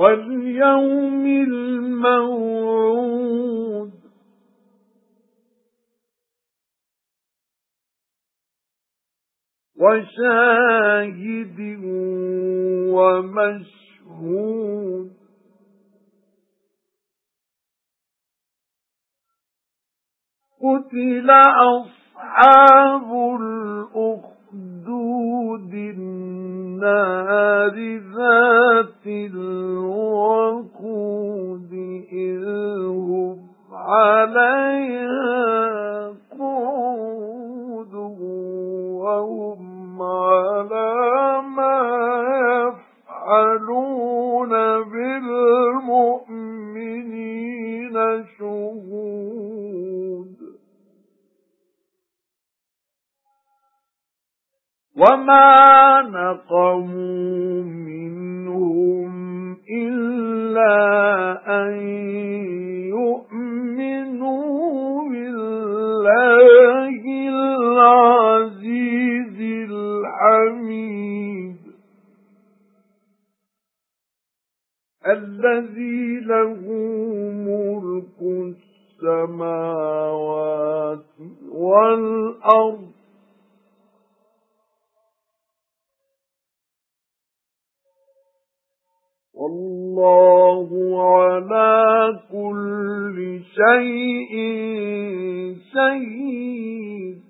واليوم الموعود. وشاهد ومشهود. قتل أصحاب الأخدود النار ذات عليها وهم على ما يفعلون بالمؤمنين شهود وما نقموا منهم إلا أن الحميد الذي له ملك السماوات والأرض والله على كل شيء شهيد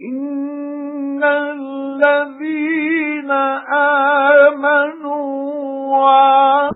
إِنَّ الَّذِينَ آمَنُوا